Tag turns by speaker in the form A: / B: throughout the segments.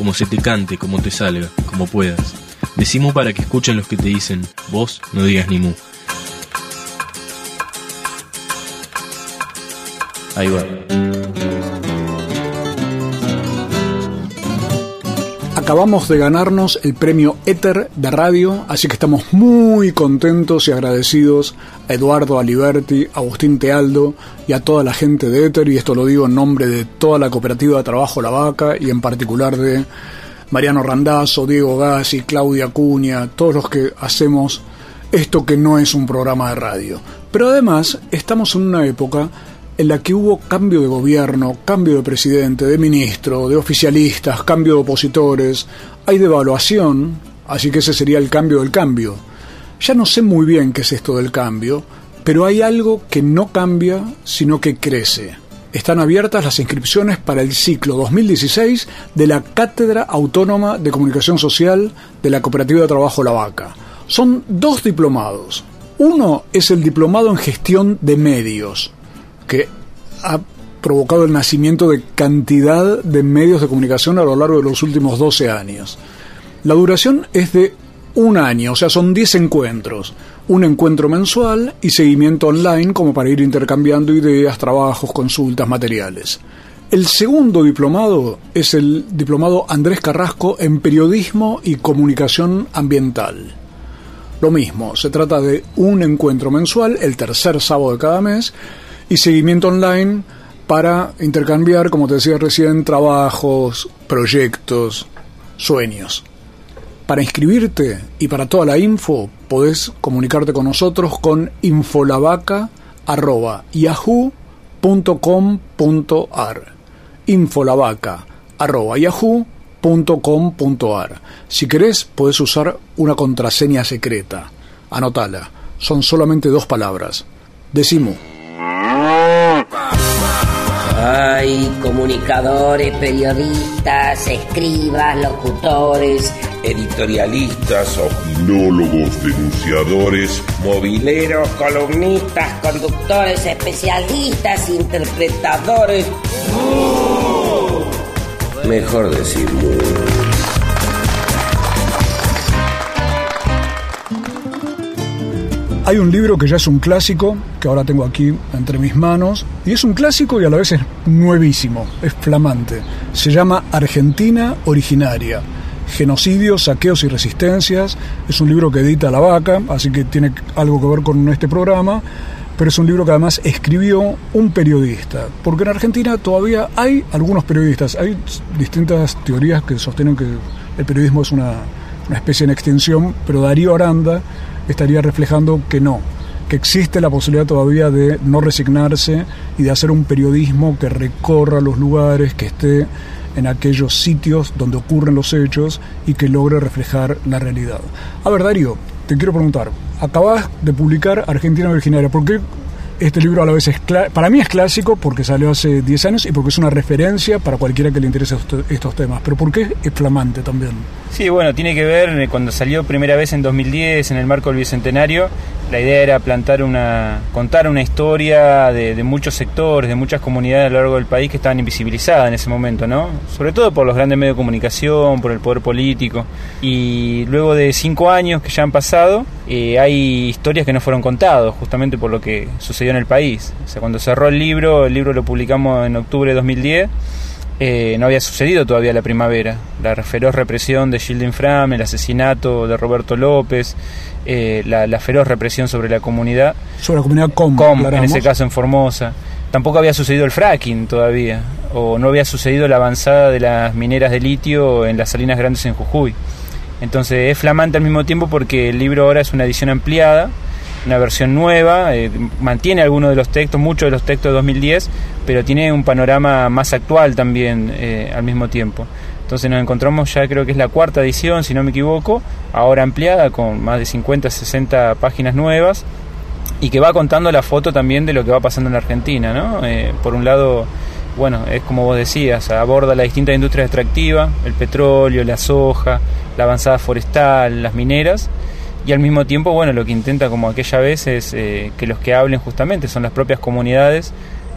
A: como se te cante, como te salga, como puedas. Decimu para que escuchen los que te dicen, vos no digas ni mu. Ahí va.
B: Acabamos de ganarnos el premio Éter de radio, así que estamos muy contentos y agradecidos a Eduardo Aliberti, a Agustín Tealdo y a toda la gente de Éter, y esto lo digo en nombre de toda la cooperativa de trabajo La Vaca y en particular de Mariano Randazzo, Diego Gassi, Claudia Cuña, todos los que hacemos esto que no es un programa de radio. Pero además estamos en una época en la que hubo cambio de gobierno, cambio de presidente, de ministro, de oficialistas, cambio de opositores, hay devaluación, así que ese sería el cambio del cambio. Ya no sé muy bien qué es esto del cambio, pero hay algo que no cambia, sino que crece. Están abiertas las inscripciones para el ciclo 2016 de la Cátedra Autónoma de Comunicación Social de la Cooperativa de Trabajo La Vaca. Son dos diplomados. Uno es el diplomado en gestión de medios, que ha provocado el nacimiento de cantidad de medios de comunicación a lo largo de los últimos 12 años. La duración es de un año, o sea, son 10 encuentros, un encuentro mensual y seguimiento online como para ir intercambiando ideas, trabajos, consultas, materiales. El segundo diplomado es el diplomado Andrés Carrasco en Periodismo y Comunicación Ambiental. Lo mismo, se trata de un encuentro mensual, el tercer sábado de cada mes, y seguimiento online para intercambiar, como te decía recién, trabajos, proyectos, sueños. Para inscribirte y para toda la info podés comunicarte con nosotros con infolavaca.yahoo.com.ar infolavaca.yahoo.com.ar Si querés, podés usar una contraseña secreta. Anotala. Son solamente dos palabras. Decimo.
C: Hay comunicadores, periodistas, escribas, locutores,
D: editorialistas, opinólogos, denunciadores,
C: mobileros, columnistas, conductores, especialistas, interpretadores.
D: Mejor decir
B: Hay un libro que ya es un clásico, que ahora tengo aquí entre mis manos, y es un clásico y a la vez es nuevísimo, es flamante. Se llama Argentina Originaria. Genocidios, saqueos y resistencias. Es un libro que edita La Vaca, así que tiene algo que ver con este programa, pero es un libro que además escribió un periodista, porque en Argentina todavía hay algunos periodistas, hay distintas teorías que sostienen que el periodismo es una, una especie en extinción, pero Darío Aranda estaría reflejando que no, que existe la posibilidad todavía de no resignarse y de hacer un periodismo que recorra los lugares, que esté en aquellos sitios donde ocurren los hechos y que logre reflejar la realidad. A ver, Darío, te quiero preguntar, acabas de publicar Argentina Originaria, ¿por qué este libro a la vez es para mí es clásico porque salió hace 10 años y porque es una referencia para cualquiera que le interese estos temas. Pero ¿por qué es flamante también?
E: Sí, bueno, tiene que ver eh, cuando salió primera vez en 2010 en el marco del Bicentenario. La idea era plantar una, contar una historia de, de, muchos sectores, de muchas comunidades a lo largo del país que estaban invisibilizadas en ese momento, ¿no? Sobre todo por los grandes medios de comunicación, por el poder político. Y luego de cinco años que ya han pasado, eh, hay historias que no fueron contadas, justamente por lo que sucedió en el país. O sea, cuando cerró el libro, el libro lo publicamos en octubre de 2010, eh, no había sucedido todavía la primavera. La feroz represión de Gilden Fram, el asesinato de Roberto López, eh, la, la, feroz represión sobre la comunidad.
B: Sobre la comunidad com,
E: com en ese caso en Formosa. Tampoco había sucedido el fracking todavía, o no había sucedido la avanzada de las mineras de litio en las salinas grandes en Jujuy. Entonces es flamante al mismo tiempo porque el libro ahora es una edición ampliada, una versión nueva, eh, mantiene algunos de los textos, muchos de los textos de 2010, pero tiene un panorama más actual también eh, al mismo tiempo. Entonces nos encontramos ya creo que es la cuarta edición, si no me equivoco, ahora ampliada con más de 50, 60 páginas nuevas y que va contando la foto también de lo que va pasando en Argentina, ¿no? Eh, por un lado, bueno, es como vos decías, aborda las distintas industrias extractivas, el petróleo, la soja, la avanzada forestal, las mineras, y al mismo tiempo, bueno, lo que intenta como aquella vez es eh, que los que hablen justamente son las propias comunidades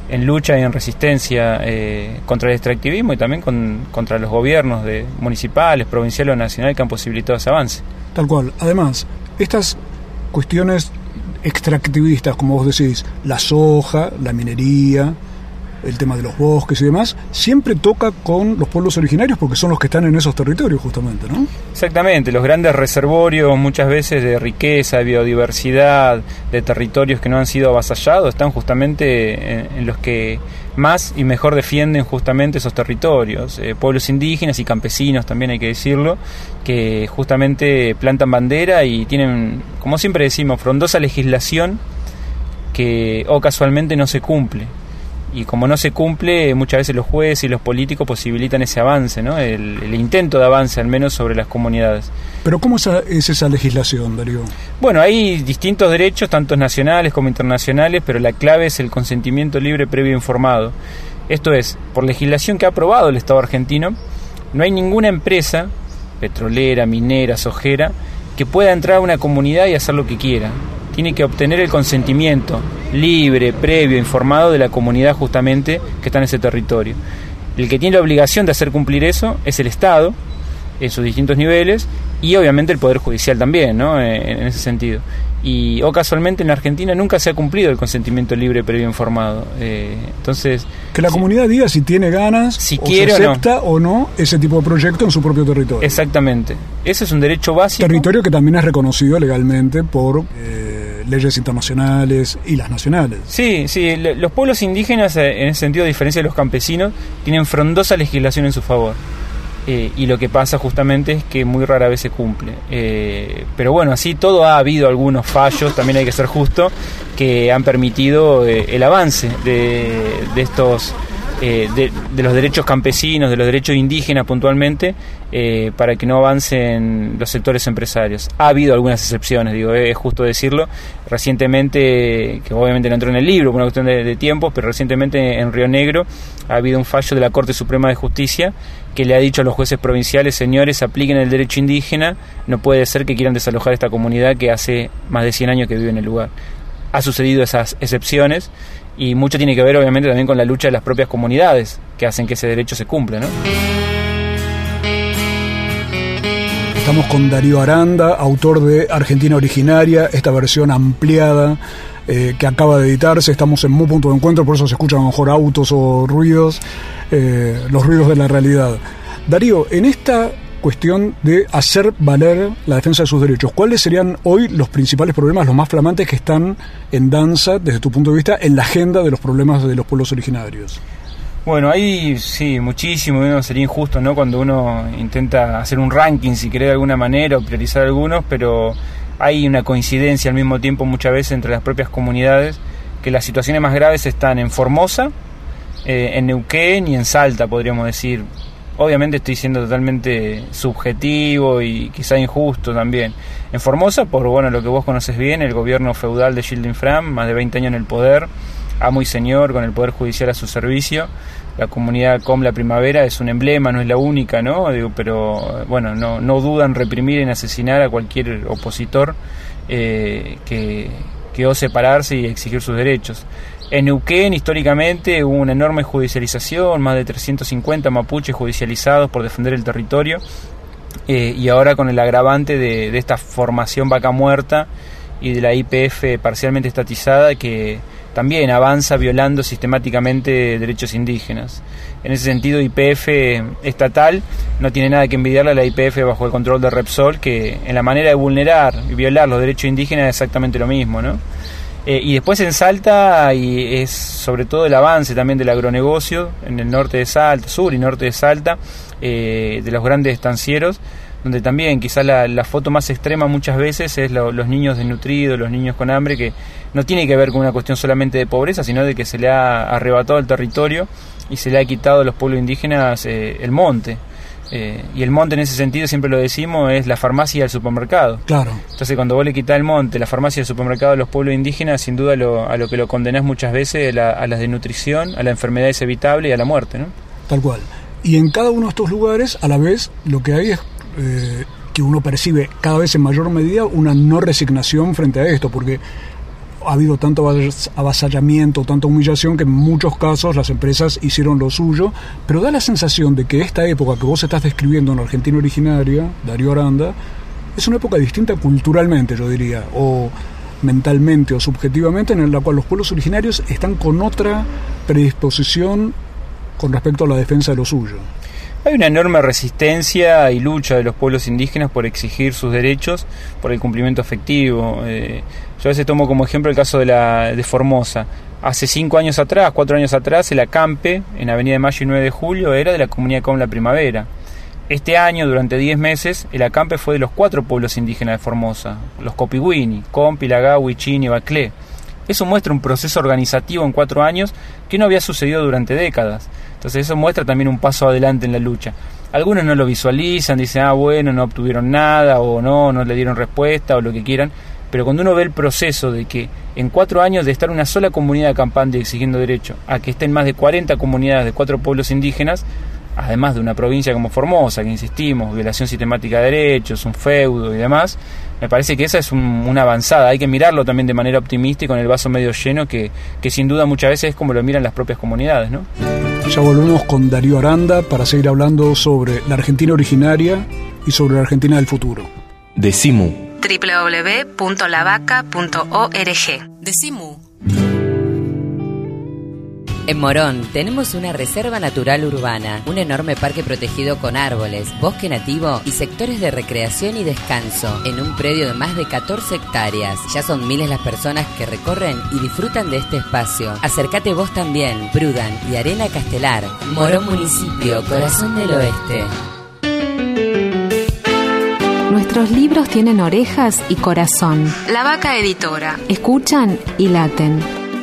E: en lucha y en resistencia eh, contra el extractivismo y también contra los gobiernos de municipales, provinciales o nacionales que han posibilitado ese avance.
B: Tal cual. Además, estas cuestiones extractivistas, como vos decís, la soja, la minería, el tema de los bosques y demás, siempre toca con los pueblos originarios porque son los que están en esos territorios justamente, ¿no?
E: Exactamente, los grandes reservorios muchas veces de riqueza, de biodiversidad, de territorios que no han sido avasallados, están justamente en, los que más y mejor defienden justamente esos territorios, eh, pueblos indígenas y campesinos también hay que decirlo, que justamente plantan bandera y tienen, como siempre decimos, frondosa legislación que o casualmente no se cumple y como no se cumple, muchas veces los jueces y los políticos posibilitan ese avance, ¿no? el, intento de avance al menos sobre las comunidades.
B: Pero ¿cómo es esa legislación, Darío?
E: Bueno, hay distintos derechos, tanto nacionales como internacionales, pero la clave es el consentimiento libre previo informado. Esto es, por legislación que ha aprobado el Estado argentino, no hay ninguna empresa, petrolera, minera, sojera, que pueda entrar a una comunidad y hacer lo que quiera tiene que obtener el consentimiento libre, previo, informado de la comunidad justamente que está en ese territorio. El que tiene la obligación de hacer cumplir eso es el Estado, en sus distintos niveles, y obviamente el Poder Judicial también, ¿no? Eh, en ese sentido. Y o casualmente en Argentina nunca se ha cumplido el consentimiento libre previo informado. Eh, entonces...
B: Que la comunidad diga si tiene ganas,
E: si
B: o
E: quiere
B: acepta o no. ese tipo de proyecto en su propio territorio.
E: Exactamente. Ese es un derecho básico.
B: Territorio que también es reconocido legalmente por... Eh, leyes internacionales y las nacionales.
E: Sí, sí, los pueblos indígenas, eh, en ese sentido, a diferencia de los campesinos, tienen frondosa legislación en su favor. Eh, y lo que pasa justamente es que muy rara vez se cumple. Eh, pero bueno, así todo ha habido algunos fallos, también hay que ser justo, que han permitido el avance de, de estos eh, de, los derechos campesinos, de los derechos indígenas puntualmente, eh, para que no avancen los sectores empresarios. Ha habido algunas excepciones, digo, es justo decirlo. Recientemente, que obviamente no entró en el libro por una cuestión de, de tiempos, pero recientemente en Río Negro ha habido un fallo de la Corte Suprema de Justicia que le ha dicho a los jueces provinciales, señores, apliquen el derecho indígena, no puede ser que quieran desalojar esta comunidad que hace más de 100 años que vive en el lugar. Ha sucedido esas excepciones y mucho tiene que ver obviamente también con la lucha de las propias comunidades que hacen que ese derecho se cumpla. ¿no?
B: Estamos con Darío Aranda, autor de Argentina Originaria, esta versión ampliada eh, que acaba de editarse. Estamos en muy punto de encuentro, por eso se escuchan a lo mejor autos o ruidos, eh, los ruidos de la realidad. Darío, en esta cuestión de hacer valer la defensa de sus derechos. ¿Cuáles serían hoy los principales problemas, los más flamantes que están en danza, desde tu punto de vista, en la agenda de los problemas de los pueblos originarios?
E: Bueno, ahí sí, muchísimo, sería injusto, ¿no? Cuando uno intenta hacer un ranking, si quiere de alguna manera, o priorizar algunos, pero hay una coincidencia al mismo tiempo muchas veces entre las propias comunidades, que las situaciones más graves están en Formosa, eh, en Neuquén y en Salta, podríamos decir. Obviamente estoy siendo totalmente subjetivo y quizá injusto también. En Formosa, por bueno, lo que vos conoces bien, el gobierno feudal de Gilden Fram, más de 20 años en el poder, amo y señor, con el poder judicial a su servicio. La comunidad Com La Primavera es un emblema, no es la única, ¿no? Digo, pero bueno, no, no dudan reprimir y en asesinar a cualquier opositor eh, que, que ose pararse y exigir sus derechos. En Neuquén, históricamente, hubo una enorme judicialización, más de 350 mapuches judicializados por defender el territorio, eh, y ahora con el agravante de, esta formación vaca muerta y de la IPF parcialmente estatizada que también avanza violando sistemáticamente derechos indígenas. En ese sentido, IPF estatal no tiene nada que envidiarle a la IPF bajo el control de Repsol, que en la manera de vulnerar y violar los derechos indígenas es exactamente lo mismo, ¿no? Eh, y después en Salta y es sobre todo el avance también del agronegocio en el norte de Salta, sur y norte de Salta, eh, de los grandes estancieros, donde también quizás la, foto más extrema muchas veces es los niños desnutridos, los niños con hambre, que no tiene que ver con una cuestión solamente de pobreza, sino de que se le ha arrebatado el territorio y se le ha quitado a los pueblos indígenas eh, el monte. Eh, y el monte en ese sentido, siempre lo decimos, es la farmacia y el supermercado.
B: Claro.
E: Entonces cuando vos le quitas el monte, la farmacia y el supermercado a los pueblos indígenas, sin duda lo, a lo que lo condenás muchas veces a, a las desnutrición, a la enfermedad evitable y a la muerte. ¿no?
B: Tal cual. Y en cada uno de estos lugares, a la vez, lo que hay es eh, que uno percibe cada vez en mayor medida una no resignación frente a esto, porque ha habido tanto avasallamiento, tanta humillación que en muchos casos las empresas hicieron lo suyo, pero da la sensación de que esta época que vos estás describiendo en Argentina originaria, Darío Aranda, es una época distinta culturalmente, yo diría, o mentalmente o subjetivamente, en la cual los pueblos originarios están con otra predisposición con respecto a la defensa de lo suyo.
E: Hay una enorme resistencia y lucha de los pueblos indígenas por exigir sus derechos, por el cumplimiento efectivo. Eh, yo a veces tomo como ejemplo el caso de, la, de Formosa. Hace cinco años atrás, cuatro años atrás, el acampe en Avenida de Mayo y 9 de Julio era de la comunidad con la Primavera. Este año, durante diez meses, el acampe fue de los cuatro pueblos indígenas de Formosa, los Copiwini, Compi, Lagawi, Chini y Baclé. Eso muestra un proceso organizativo en cuatro años que no había sucedido durante décadas. Entonces eso muestra también un paso adelante en la lucha. Algunos no lo visualizan, dicen, ah, bueno, no obtuvieron nada, o no, no le dieron respuesta, o lo que quieran. Pero cuando uno ve el proceso de que en cuatro años de estar una sola comunidad acampando y exigiendo derecho, a que estén más de 40 comunidades de cuatro pueblos indígenas, además de una provincia como Formosa, que insistimos, violación sistemática de derechos, un feudo y demás, me parece que esa es una avanzada. Hay que mirarlo también de manera optimista y con el vaso medio lleno, que, que sin duda muchas veces es como lo miran las propias comunidades, ¿no?
B: Ya volvemos con Darío Aranda para seguir hablando sobre la Argentina originaria y sobre la Argentina del futuro.
A: Decimu.
F: www.lavaca.org. Decimu. En Morón tenemos una reserva natural urbana, un enorme parque protegido con árboles, bosque nativo y sectores de recreación y descanso en un predio de más de 14 hectáreas. Ya son miles las personas que recorren y disfrutan de este espacio. Acércate vos también, Brudan y Arena Castelar, Morón Municipio, Corazón del Oeste.
G: Nuestros libros tienen orejas y corazón.
F: La Vaca Editora.
G: Escuchan y laten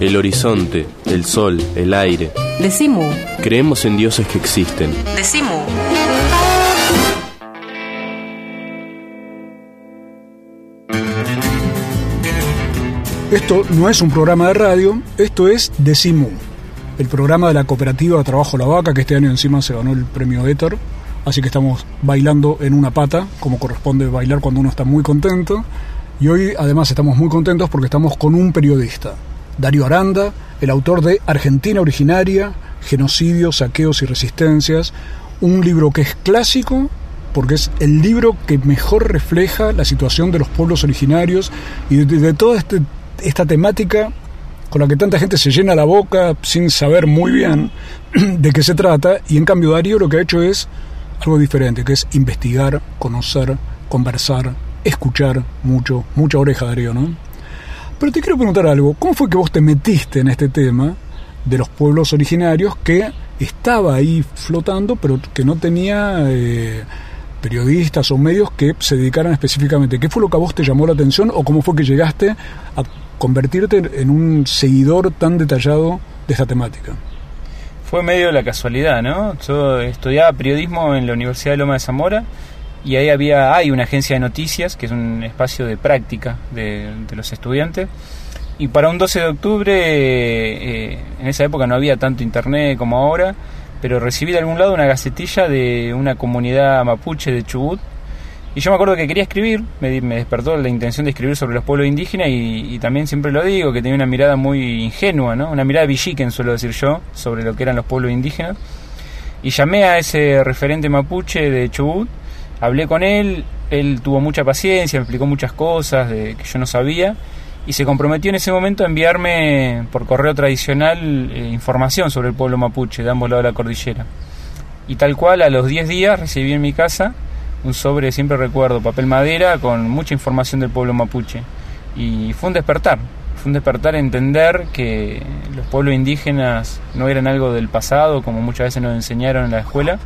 A: El horizonte, el sol, el aire.
G: Decimu.
A: Creemos en dioses que existen.
F: Decimu.
B: Esto no es un programa de radio, esto es Decimu, el programa de la cooperativa de trabajo La Vaca, que este año encima se ganó el premio Éter, así que estamos bailando en una pata, como corresponde bailar cuando uno está muy contento. Y hoy además estamos muy contentos porque estamos con un periodista, Darío Aranda, el autor de Argentina Originaria, Genocidios, Saqueos y Resistencias, un libro que es clásico porque es el libro que mejor refleja la situación de los pueblos originarios y de, toda este, esta temática con la que tanta gente se llena la boca sin saber muy bien de qué se trata. Y en cambio Darío lo que ha hecho es algo diferente, que es investigar, conocer, conversar, escuchar mucho, mucha oreja, Darío, ¿no? Pero te quiero preguntar algo, ¿cómo fue que vos te metiste en este tema de los pueblos originarios que estaba ahí flotando, pero que no tenía eh, periodistas o medios que se dedicaran específicamente? ¿Qué fue lo que a vos te llamó la atención o cómo fue que llegaste a convertirte en un seguidor tan detallado de esta temática?
E: Fue medio la casualidad, ¿no? Yo estudiaba periodismo en la Universidad de Loma de Zamora y ahí había hay una agencia de noticias que es un espacio de práctica de, los estudiantes. Y para un 12 de octubre eh, en esa época no había tanto internet como ahora pero recibí de algún lado una gacetilla de una comunidad mapuche de Chubut. Y yo me acuerdo que quería escribir, me, despertó la intención de escribir sobre los pueblos indígenas y, y, también siempre lo digo, que tenía una mirada muy ingenua, ¿no? una mirada villiquen suelo decir yo, sobre lo que eran los pueblos indígenas. Y llamé a ese referente mapuche de Chubut, hablé con él, él tuvo mucha paciencia, me explicó muchas cosas de, que yo no sabía y se comprometió en ese momento a enviarme por correo tradicional eh, información sobre el pueblo mapuche de ambos lados de la cordillera. Y tal cual, a los 10 días recibí en mi casa un sobre, siempre recuerdo, papel madera con mucha información del pueblo mapuche. Y fue un despertar, fue un despertar entender que los pueblos indígenas no eran algo del pasado, como muchas veces nos enseñaron en la escuela,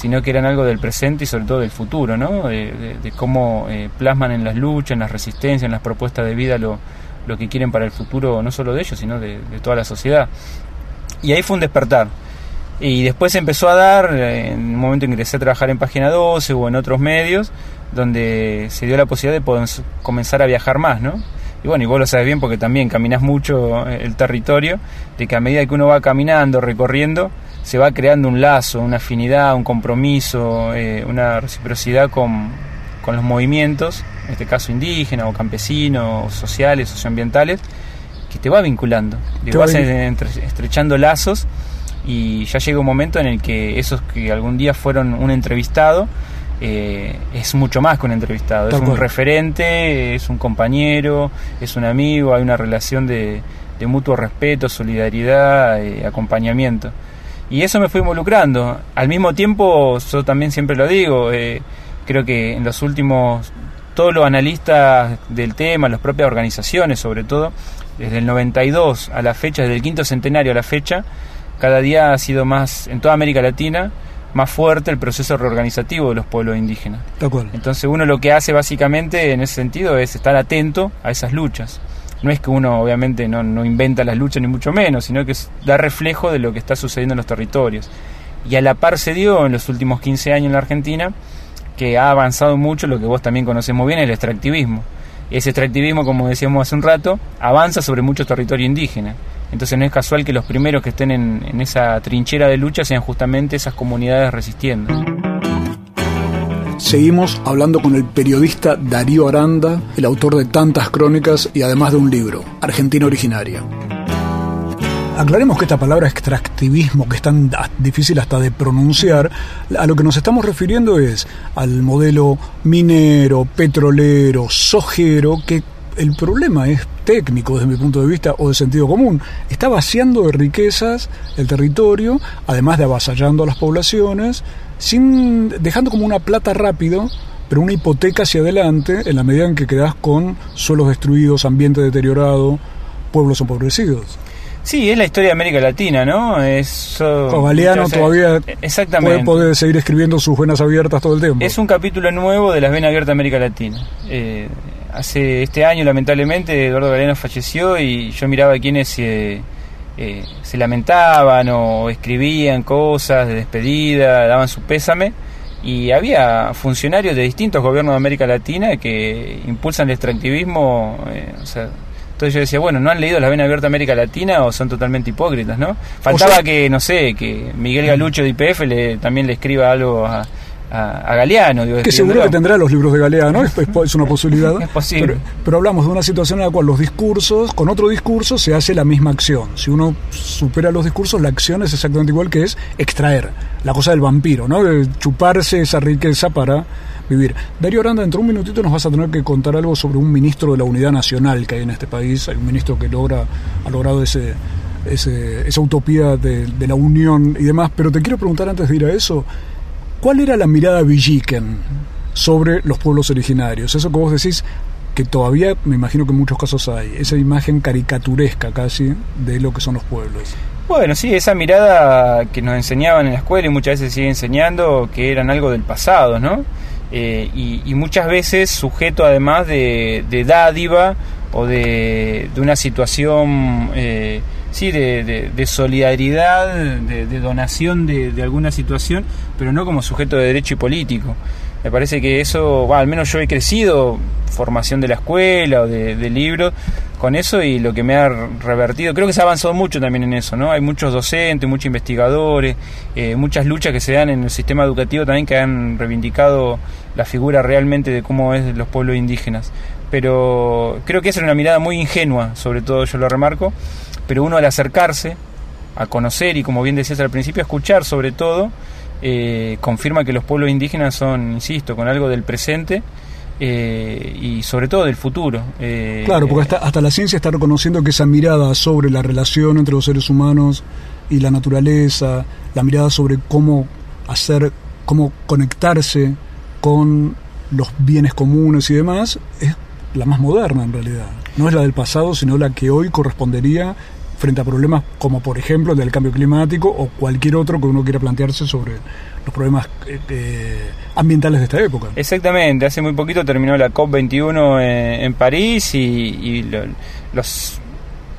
E: sino que eran algo del presente y sobre todo del futuro, ¿no? de, cómo eh, plasman en las luchas, en las resistencias, en las propuestas de vida lo, lo que quieren para el futuro, no solo de ellos, sino de, toda la sociedad. Y ahí fue un despertar. Y después empezó a dar, en un momento en que empecé a trabajar en Página 12 o en otros medios, donde se dio la posibilidad de poder comenzar a viajar más, ¿no? Y bueno, y vos lo sabes bien porque también caminas mucho el territorio, de que a medida que uno va caminando, recorriendo, se va creando un lazo, una afinidad, un compromiso, eh, una reciprocidad con, con, los movimientos, en este caso indígenas o campesinos, sociales, socioambientales, que te va vinculando, te vas estrechando lazos y ya llega un momento en el que esos que algún día fueron un entrevistado, eh, es mucho más que un entrevistado, es un referente, es un compañero, es un amigo, hay una relación de, de mutuo respeto, solidaridad, eh, acompañamiento. Y eso me fue involucrando. Al mismo tiempo, yo también siempre lo digo, eh, creo que en los últimos, todos los analistas del tema, las propias organizaciones sobre todo, desde el 92 a la fecha, desde el quinto centenario a la fecha, cada día ha sido más, en toda América Latina, más fuerte el proceso reorganizativo de los pueblos indígenas. Entonces uno lo que hace básicamente en ese sentido es estar atento a esas luchas no es que uno obviamente no, no inventa las luchas ni mucho menos, sino que da reflejo de lo que está sucediendo en los territorios. Y a la par se dio en los últimos 15 años en la Argentina que ha avanzado mucho lo que vos también conocés muy bien, el extractivismo. Ese extractivismo, como decíamos hace un rato, avanza sobre mucho territorio indígena. Entonces no es casual que los primeros que estén en, en esa trinchera de lucha sean justamente esas comunidades resistiendo.
B: Seguimos hablando con el periodista Darío Aranda, el autor de tantas crónicas y además de un libro, Argentina Originaria. Aclaremos que esta palabra extractivismo, que es tan difícil hasta de pronunciar, a lo que nos estamos refiriendo es al modelo minero, petrolero, sojero, que el problema es técnico desde mi punto de vista o de sentido común. Está vaciando de riquezas el territorio, además de avasallando a las poblaciones, sin dejando como una plata rápido, pero una hipoteca hacia adelante en la medida en que quedas con suelos destruidos, ambiente deteriorado, pueblos empobrecidos.
E: Sí, es la historia de América Latina, ¿no? Es,
B: Galeano todavía exactamente. Puede, seguir escribiendo sus venas abiertas todo el tiempo.
E: Es un capítulo nuevo de las venas abiertas de América Latina. Eh, hace este año, lamentablemente, Eduardo Galeano falleció y yo miraba a quienes... Eh, eh, se lamentaban o escribían cosas de despedida, daban su pésame. Y había funcionarios de distintos gobiernos de América Latina que impulsan el extractivismo. Eh, entonces yo decía, bueno, ¿no han leído La Vena Abierta América Latina o son totalmente hipócritas, no? Faltaba que, no sé, que Miguel Galucho de IPF le, también le escriba algo a, a, Galeano.
B: que seguro que tendrá los libros de Galeano, es, es una posibilidad. es posible. Pero, hablamos de una situación en la cual los discursos, con otro discurso se hace la misma acción. Si uno supera los discursos, la acción es exactamente igual que es extraer, la cosa del vampiro, ¿no? De chuparse esa riqueza para vivir. Darío Aranda, dentro de un minutito nos vas a tener que contar algo sobre un ministro de la unidad nacional que hay en este país. Hay un ministro que logra, ha logrado ese, esa utopía de, de la unión y demás. Pero te quiero preguntar antes de ir a eso, ¿Cuál era la mirada Villiquen sobre los pueblos originarios? Eso que vos decís que todavía me imagino que en muchos casos hay, esa imagen caricaturesca casi de lo que son los pueblos.
E: Bueno, sí, esa mirada que nos enseñaban en la escuela y muchas veces sigue enseñando que eran algo del pasado, ¿no? Eh, y, muchas veces sujeto además de, dádiva o de, una situación eh, sí, de, de, solidaridad, de, donación de, alguna situación, pero no como sujeto de derecho y político. Me parece que eso, al menos yo he crecido, formación de la escuela o de, libros, con eso y lo que me ha revertido, creo que se ha avanzado mucho también en eso, ¿no? Hay muchos docentes, muchos investigadores, eh, muchas luchas que se dan en el sistema educativo también que han reivindicado la figura realmente de cómo es los pueblos indígenas. Pero creo que esa es una mirada muy ingenua, sobre todo yo lo remarco, pero uno al acercarse a conocer y, como bien decías al principio, a escuchar sobre todo, eh, confirma que los pueblos indígenas son, insisto, con algo del presente eh, y sobre todo del futuro.
B: Eh, claro, porque hasta, hasta la ciencia está reconociendo que esa mirada sobre la relación entre los seres humanos y la naturaleza, la mirada sobre cómo hacer, cómo conectarse con los bienes comunes y demás, es la más moderna en realidad. No es la del pasado, sino la que hoy correspondería frente a problemas como por ejemplo el del cambio climático o cualquier otro que uno quiera plantearse sobre los problemas eh, eh, ambientales de esta época.
E: Exactamente, hace muy poquito terminó la COP21 en, París y, los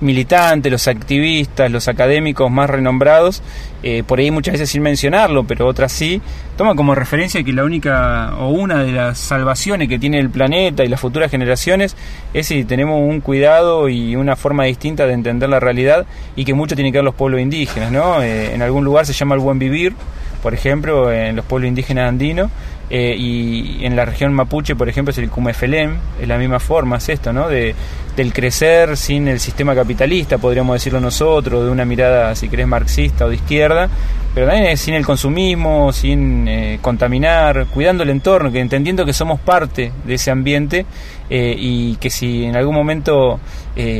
E: militantes, los activistas, los académicos más renombrados, eh, por ahí muchas veces sin mencionarlo, pero otras sí, toman como referencia que la única o una de las salvaciones que tiene el planeta y las futuras generaciones es si tenemos un cuidado y una forma distinta de entender la realidad y que mucho tiene que ver los pueblos indígenas, ¿no? Eh, en algún lugar se llama el buen vivir, por ejemplo, en los pueblos indígenas andinos, eh, y en la región mapuche, por ejemplo, es el Cumefelem, es la misma forma, es esto, ¿no? De, del crecer sin el sistema capitalista, podríamos decirlo nosotros, de una mirada, si querés, marxista o de izquierda, pero también sin el consumismo, sin eh, contaminar, cuidando el entorno, que entendiendo que somos parte de ese ambiente eh, y que si en algún momento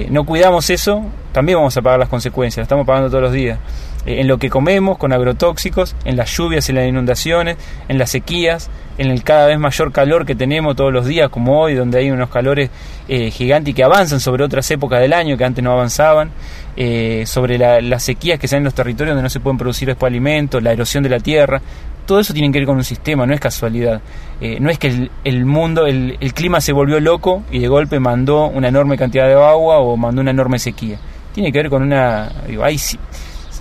E: no cuidamos eso, también vamos a pagar las consecuencias, lo estamos pagando todos los días. Eh, en lo que comemos con agrotóxicos, en las lluvias y las inundaciones, en las sequías, en el cada vez mayor calor que tenemos todos los días, como hoy, donde hay unos calores eh, gigantes que avanzan sobre otras épocas del año que antes no avanzaban, eh, sobre las sequías que se en los territorios donde no se pueden producir después alimentos, la erosión de la tierra. Todo eso tiene que ver con un sistema, no es casualidad. no es que el, mundo, el, clima se volvió loco y de golpe mandó una enorme cantidad de agua o mandó una enorme sequía. Tiene que ver con una... Digo,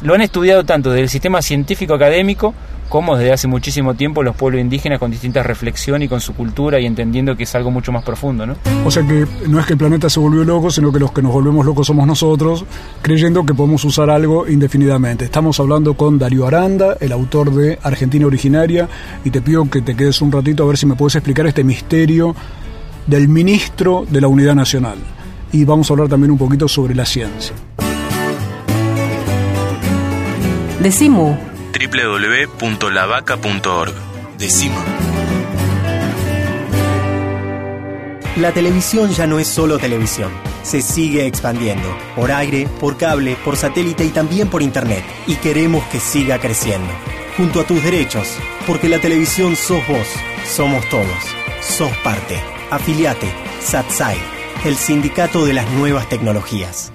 E: lo han estudiado tanto desde el sistema científico académico como desde hace muchísimo tiempo los pueblos indígenas con distintas reflexiones y con su cultura y entendiendo que es algo mucho más profundo, ¿no?
B: O sea que no es que el planeta se volvió loco, sino que los que nos volvemos locos somos nosotros, creyendo que podemos usar algo indefinidamente. Estamos hablando con Darío Aranda, el autor de Argentina Originaria, y te pido que te quedes un ratito a ver si me puedes explicar este misterio del ministro de la Unidad Nacional. Y vamos a hablar también un poquito sobre la ciencia.
G: Decimu.
A: www.lavaca.org.
H: Decimu. La televisión ya no es solo televisión. Se sigue expandiendo. Por aire, por cable, por satélite y también por internet. Y queremos que siga creciendo. Junto a tus derechos. Porque la televisión sos vos. Somos todos. Sos parte. Afiliate. SATSAI. El sindicato de las nuevas tecnologías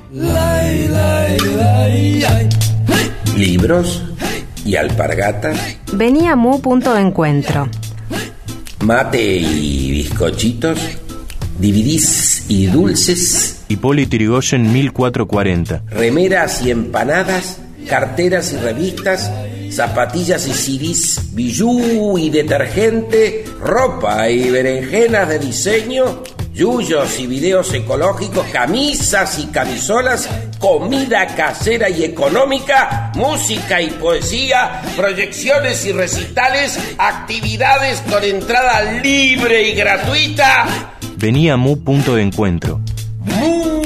C: libros y alpargatas.
G: Venía Mu punto de encuentro.
C: Mate y bizcochitos. Dividís y dulces.
A: Hipólito Yrigoyen 1440.
C: Remeras y empanadas. Carteras y revistas. Zapatillas y CDs. Bijú y detergente. Ropa y berenjenas de diseño yuyos y videos ecológicos, camisas y camisolas, comida casera y económica, música y poesía, proyecciones y recitales, actividades con entrada libre y gratuita.
A: Venía Mu punto de encuentro.
G: Mu.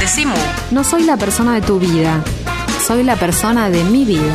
G: Decimu. No soy la persona de tu vida, soy la persona de mi vida.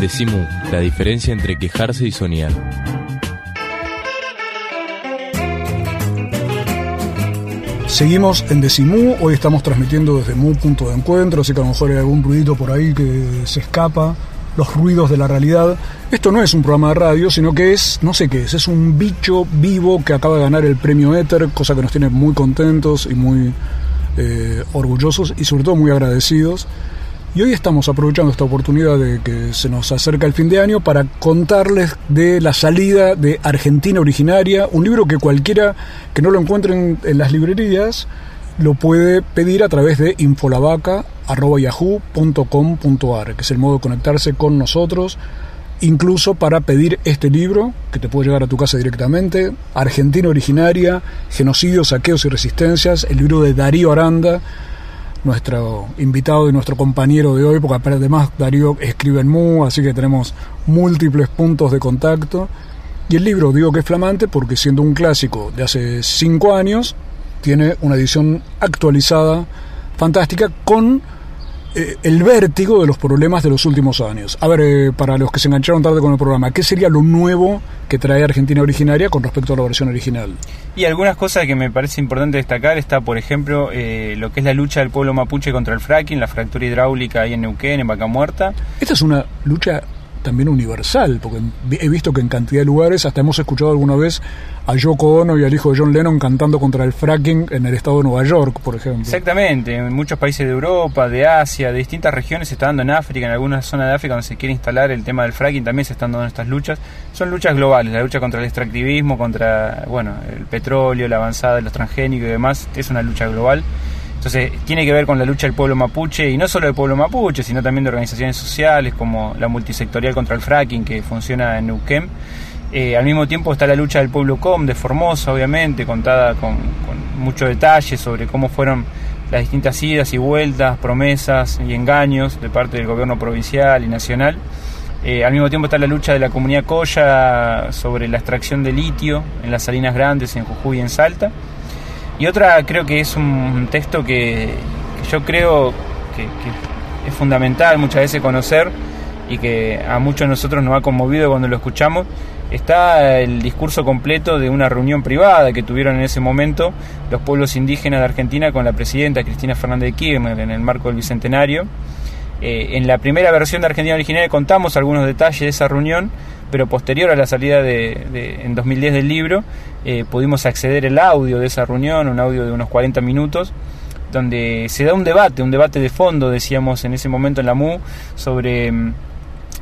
A: Decimu, la diferencia entre quejarse y soñar.
B: Seguimos en Decimú, hoy estamos transmitiendo desde Mu punto de encuentro, así que a lo mejor hay algún ruidito por ahí que se escapa, los ruidos de la realidad. Esto no es un programa de radio, sino que es, no sé qué es, es un bicho vivo que acaba de ganar el premio Éter, cosa que nos tiene muy contentos y muy eh, orgullosos y sobre todo muy agradecidos. Y hoy estamos aprovechando esta oportunidad de que se nos acerca el fin de año para contarles de la salida de Argentina Originaria, un libro que cualquiera que no lo encuentre en, las librerías lo puede pedir a través de infolavaca.yahoo.com.ar, que es el modo de conectarse con nosotros, incluso para pedir este libro, que te puede llegar a tu casa directamente, Argentina Originaria, Genocidios, Saqueos y Resistencias, el libro de Darío Aranda, nuestro invitado y nuestro compañero de hoy, porque además Darío escribe en Mu, así que tenemos múltiples puntos de contacto. Y el libro digo que es flamante porque siendo un clásico de hace cinco años, tiene una edición actualizada, fantástica, con eh, el vértigo de los problemas de los últimos años. A ver, eh, para los que se engancharon tarde con el programa, ¿qué sería lo nuevo que trae Argentina originaria con respecto a la versión original?
E: Y algunas cosas que me parece importante destacar está, por ejemplo, eh, lo que es la lucha del pueblo mapuche contra el fracking, la fractura hidráulica ahí en Neuquén, en Vaca Muerta.
B: Esta es una lucha también universal, porque he visto que en cantidad de lugares, hasta hemos escuchado alguna vez a Yoko Ono y al hijo de John Lennon cantando contra el fracking en el estado de Nueva York, por ejemplo.
E: Exactamente, en muchos países de Europa, de Asia, de distintas regiones se está dando en África, en algunas zonas de África donde se quiere instalar el tema del fracking, también se están dando estas luchas. Son luchas globales, la lucha contra el extractivismo, contra bueno, el petróleo, la avanzada de los transgénicos y demás, es una lucha global. Entonces tiene que ver con la lucha del pueblo mapuche y no solo del pueblo mapuche, sino también de organizaciones sociales como la multisectorial contra el fracking que funciona en Neuquén. Eh, al mismo tiempo está la lucha del pueblo com de Formosa, obviamente, contada con, mucho detalle sobre cómo fueron las distintas idas y vueltas, promesas y engaños de parte del gobierno provincial y nacional. Eh, al mismo tiempo está la lucha de la comunidad Coya sobre la extracción de litio en las salinas grandes en Jujuy y en Salta. Y otra creo que es un texto que, yo creo que, es fundamental muchas veces conocer y que a muchos de nosotros nos ha conmovido cuando lo escuchamos, está el discurso completo de una reunión privada que tuvieron en ese momento los pueblos indígenas de Argentina con la presidenta Cristina Fernández de Kirchner en el marco del Bicentenario. Eh, en la primera versión de Argentina Original contamos algunos detalles de esa reunión, pero posterior a la salida de, en 2010 del libro, eh, pudimos acceder al audio de esa reunión, un audio de unos 40 minutos, donde se da un debate, un debate de fondo, decíamos en ese momento en la MU, sobre mm,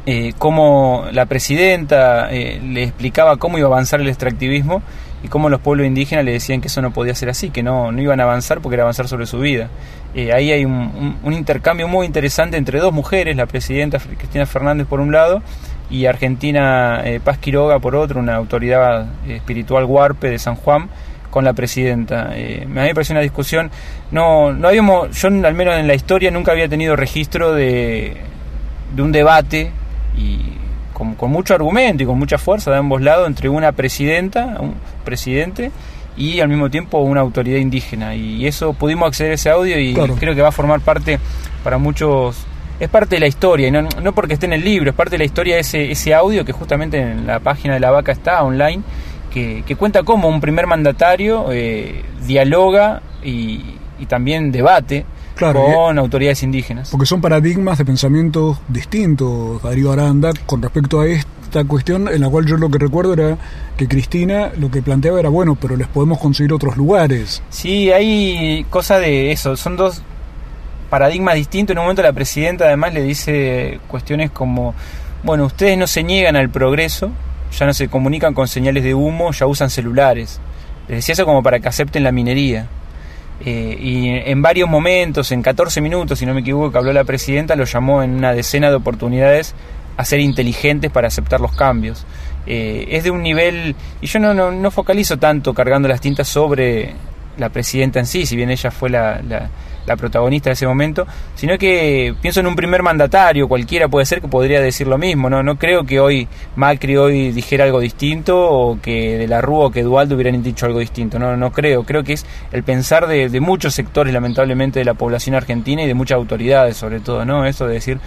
E: eh, cómo la presidenta eh, le explicaba cómo iba a avanzar el extractivismo y cómo los pueblos indígenas le decían que eso no podía ser así, que no, no iban a avanzar porque era avanzar sobre su vida. ahí hay un, intercambio muy interesante entre dos mujeres, la presidenta Cristina Fernández por un lado y Argentina eh, Paz Quiroga por otro, una autoridad espiritual huarpe de San Juan con la presidenta. Eh, a mí me pareció una discusión, no, no habíamos, yo al menos en la historia nunca había tenido registro de, de un debate y con, con, mucho argumento y con mucha fuerza de ambos lados entre una presidenta, un presidente y al mismo tiempo una autoridad indígena. Y eso pudimos acceder a ese audio y creo que va a formar parte para muchos es parte de la historia, y no, no, porque esté en el libro, es parte de la historia ese, ese audio que justamente en la página de la vaca está online, que, cuenta cómo un primer mandatario eh, dialoga y, también debate con autoridades indígenas.
B: Porque son paradigmas de pensamientos distintos, Darío Aranda, con respecto a esta cuestión en la cual yo lo que recuerdo era que Cristina lo que planteaba era, bueno, pero les podemos conseguir otros lugares.
E: Sí, hay cosas de eso, son dos paradigma distinto. En un momento la presidenta además le dice cuestiones como, bueno, ustedes no se niegan al progreso, ya no se comunican con señales de humo, ya usan celulares. Les decía eso como para que acepten la minería. Eh, y en varios momentos, en 14 minutos, si no me equivoco, que habló la presidenta, lo llamó en una decena de oportunidades a ser inteligentes para aceptar los cambios. Eh, es de un nivel, y yo no, no, no, focalizo tanto cargando las tintas sobre la presidenta en sí, si bien ella fue la protagonista de ese momento, sino que pienso en un primer mandatario, cualquiera puede ser que podría decir lo mismo, no, no creo que hoy Macri hoy dijera algo distinto o que de la Rúa o que Eduardo hubieran dicho algo distinto, no, no creo, creo que es el pensar de, muchos sectores lamentablemente de la población argentina y de muchas autoridades sobre todo, ¿no? Eso de decir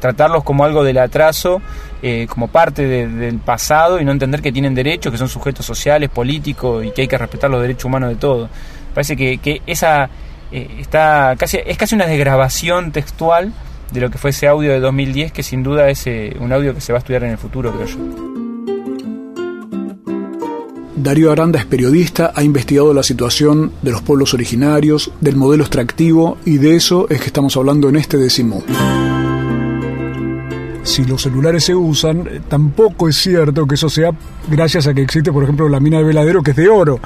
E: tratarlos como algo del atraso, eh, como parte del pasado y no entender que tienen derechos, que son sujetos sociales, políticos y que hay que respetar los derechos humanos de todos. Parece que, que esa, eh, está casi, es casi una desgrabación textual de lo que fue ese audio de 2010, que sin duda es eh, un audio que se va a estudiar en el futuro, creo yo.
B: Darío Aranda es periodista, ha investigado la situación de los pueblos originarios, del modelo extractivo y de eso es que estamos hablando en este décimo si los celulares se usan, eh, tampoco es cierto que eso sea gracias a que existe, por ejemplo, la mina de Veladero, que es de oro.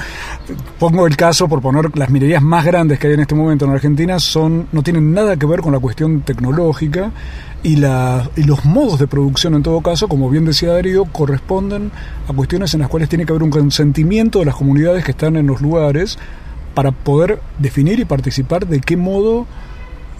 B: Pongo el caso por poner las minerías más grandes que hay en este momento en Argentina, son no tienen nada que ver con la cuestión tecnológica y, la, y los modos de producción, en todo caso, como bien decía Darío, corresponden a cuestiones en las cuales tiene que haber un consentimiento de las comunidades que están en los lugares para poder definir y participar de qué modo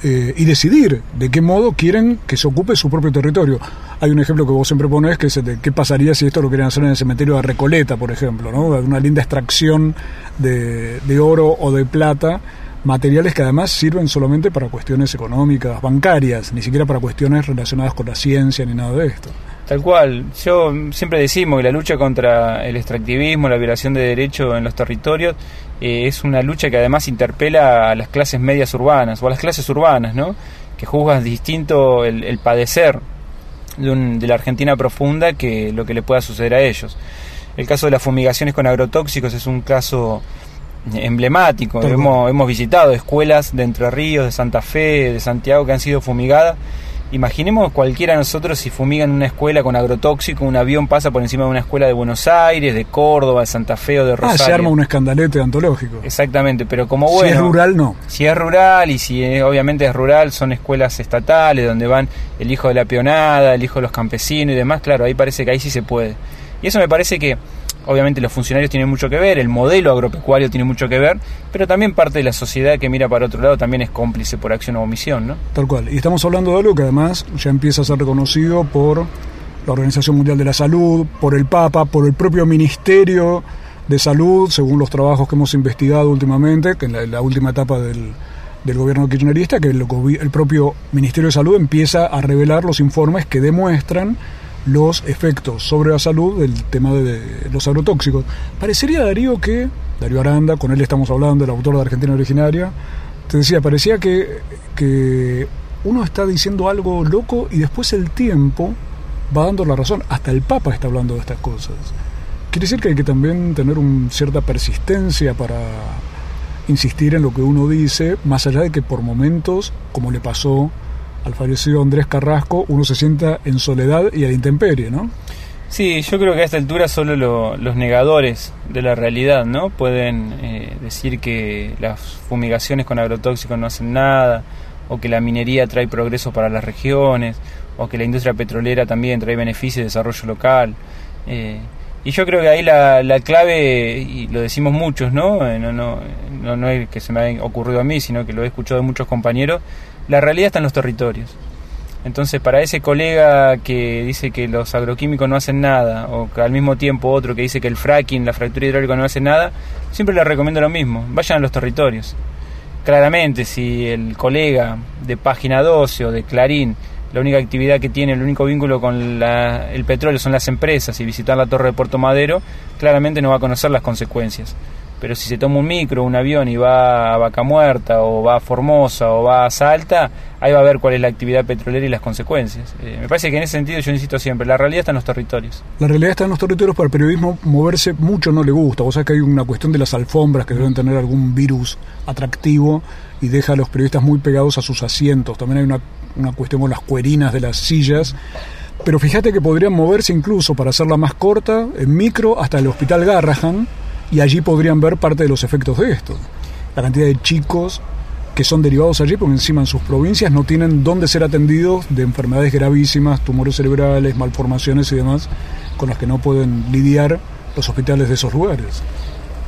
B: eh, y decidir de qué modo quieren que se ocupe su propio territorio. Hay un ejemplo que vos siempre pones que es de qué pasaría si esto lo quieren hacer en el cementerio de Recoleta, por ejemplo, ¿no? una linda extracción de, de oro o de plata materiales que además sirven solamente para cuestiones económicas, bancarias, ni siquiera para cuestiones relacionadas con la ciencia ni nada de esto.
E: Tal cual. Yo siempre decimos que la lucha contra el extractivismo, la violación de derechos en los territorios, eh, es una lucha que además interpela a las clases medias urbanas o a las clases urbanas, ¿no? Que juzgan distinto el, padecer de, la Argentina profunda que lo que le pueda suceder a ellos. El caso de las fumigaciones con agrotóxicos es un caso emblemático. Hemos, hemos visitado escuelas de Entre Ríos, de Santa Fe, de Santiago que han sido fumigadas Imaginemos cualquiera de nosotros si fumigan una escuela con agrotóxico, un avión pasa por encima de una escuela de Buenos Aires, de Córdoba, de Santa Fe o de Rosario. Ah,
B: se arma un escandalete antológico.
E: Exactamente, pero como bueno.
B: Si es rural, no.
E: Si es rural y si obviamente es rural, son escuelas estatales donde van el hijo de la peonada, el hijo de los campesinos y demás, claro, ahí parece que ahí sí se puede. Y eso me parece que obviamente los funcionarios tienen mucho que ver, el modelo agropecuario tiene mucho que ver, pero también parte de la sociedad que mira para otro lado también es cómplice por acción o omisión, ¿no?
B: Tal cual. Y estamos hablando de algo que además ya empieza a ser reconocido por la Organización Mundial de la Salud, por el Papa, por el propio Ministerio de Salud, según los trabajos que hemos investigado últimamente, que en la, última etapa del, gobierno kirchnerista, que el, el propio Ministerio de Salud empieza a revelar los informes que demuestran los efectos sobre la salud del tema de, los agrotóxicos. Parecería, Darío, que, Darío Aranda, con él estamos hablando, el autor de Argentina Originaria, te decía, parecía que, que uno está diciendo algo loco y después el tiempo va dando la razón. Hasta el Papa está hablando de estas cosas. Quiere decir que hay que también tener una cierta persistencia para insistir en lo que uno dice, más allá de que por momentos, como le pasó al fallecido Andrés Carrasco, uno se sienta en soledad y a intemperie, ¿no?
E: Sí, yo creo que a esta altura solo los negadores de la realidad, ¿no? Pueden eh, decir que las fumigaciones con agrotóxicos no hacen nada, o que la minería trae progreso para las regiones, o que la industria petrolera también trae beneficios de desarrollo local. Eh, y yo creo que ahí la, la, clave, y lo decimos muchos, ¿no? Eh, no, no, no, no es que se me haya ocurrido a mí, sino que lo he escuchado de muchos compañeros, la realidad está en los territorios. Entonces, para ese colega que dice que los agroquímicos no hacen nada, o que al mismo tiempo otro que dice que el fracking, la fractura hidráulica no hace nada, siempre le recomiendo lo mismo, vayan a los territorios. Claramente, si el colega de Página 12 o de Clarín, la única actividad que tiene, el único vínculo con el petróleo son las empresas y visitar la torre de Puerto Madero, claramente no va a conocer las consecuencias pero si se toma un micro, un avión y va a Vaca Muerta o va a Formosa o va a Salta, ahí va a ver cuál es la actividad petrolera y las consecuencias. Eh, me parece que en ese sentido yo insisto siempre, la realidad está en los territorios.
B: La realidad está en los territorios, para el periodismo moverse mucho no le gusta. Vos sabés que hay una cuestión de las alfombras que deben tener algún virus atractivo y deja a los periodistas muy pegados a sus asientos. También hay una, una cuestión con las cuerinas de las sillas. Pero fíjate que podrían moverse incluso, para hacerla más corta, en micro hasta el Hospital Garrahan, y allí podrían ver parte de los efectos de esto. La cantidad de chicos que son derivados allí, porque encima en sus provincias no tienen dónde ser atendidos de enfermedades gravísimas, tumores cerebrales, malformaciones y demás, con las que no pueden lidiar los hospitales de esos lugares.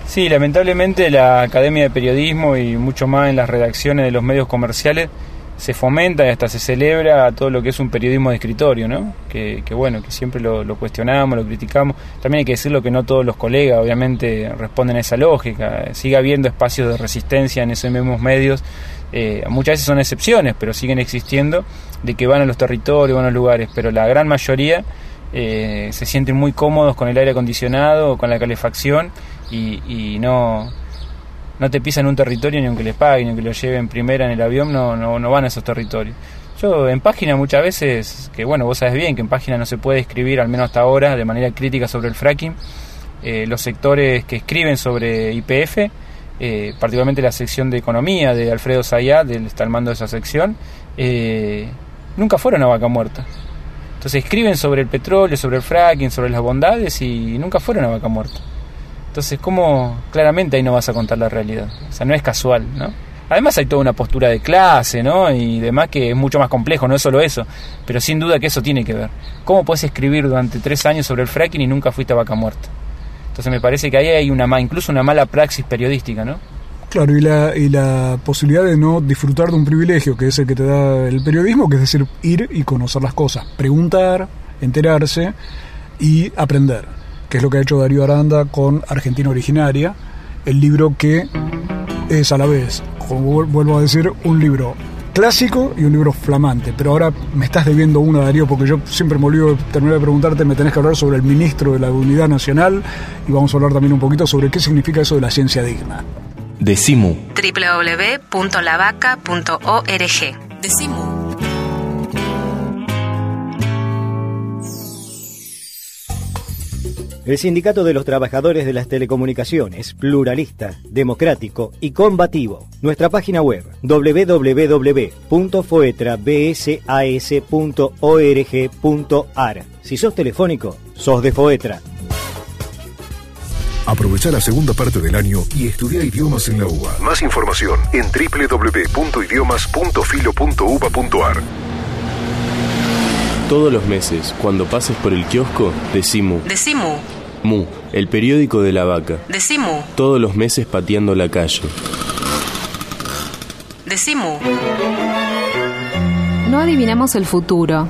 E: Sí, lamentablemente la Academia de Periodismo y mucho más en las redacciones de los medios comerciales se fomenta y hasta se celebra todo lo que es un periodismo de escritorio, ¿no? Que, bueno, que siempre lo, cuestionamos, lo criticamos. También hay que decirlo que no todos los colegas obviamente responden a esa lógica. Sigue habiendo espacios de resistencia en esos mismos medios. Eh, muchas veces son excepciones, pero siguen existiendo, de que van a los territorios, van a los lugares, pero la gran mayoría eh, se sienten muy cómodos con el aire acondicionado, con la calefacción y, y no no te pisan un territorio ni aunque les paguen, ni aunque lo lleven primera en el avión, no, no, no van a esos territorios. Yo en página muchas veces, que bueno, vos sabes bien que en página no se puede escribir, al menos hasta ahora, de manera crítica sobre el fracking, eh, los sectores que escriben sobre IPF, eh, particularmente la sección de economía de Alfredo Sayá, del está al mando de esa sección, nunca fueron a vaca muerta. Entonces escriben sobre el petróleo, sobre el fracking, sobre las bondades y nunca fueron a vaca muerta. Entonces, ¿cómo claramente ahí no vas a contar la realidad? O sea, no es casual, ¿no? Además hay toda una postura de clase, ¿no? Y demás que es mucho más complejo, no es solo eso. Pero sin duda que eso tiene que ver. ¿Cómo puedes escribir durante tres años sobre el fracking y nunca fuiste a vaca muerta? Entonces me parece que ahí hay una incluso una mala praxis periodística, ¿no?
B: Claro, y la, y la posibilidad de no disfrutar de un privilegio que es el que te da el periodismo, que es decir, ir y conocer las cosas, preguntar, enterarse y aprender, que es lo que ha hecho Darío Aranda con Argentina Originaria, el libro que es a la vez como vuelvo a decir, un libro clásico y un libro flamante. Pero ahora me estás debiendo uno, Darío, porque yo siempre me olvido terminar de preguntarte, me tenés que hablar sobre el ministro de la Unidad Nacional y vamos a hablar también un poquito sobre qué significa eso de la ciencia digna.
A: Decimu.
I: www.lavaca.org. Decimu.
J: El Sindicato de los Trabajadores de las Telecomunicaciones, pluralista, democrático y combativo. Nuestra página web www.foetrabsas.org.ar. Si sos telefónico, sos de Foetra.
K: Aprovecha la segunda parte del año y estudia idiomas en la UBA. Más información en www.idiomas.filo.uba.ar.
A: Todos los meses, cuando pases por el kiosco, decimu.
I: Decimu.
A: Mu, el periódico de la vaca.
I: Decimu.
A: Todos los meses pateando la calle.
I: Decimu. No adivinamos el futuro.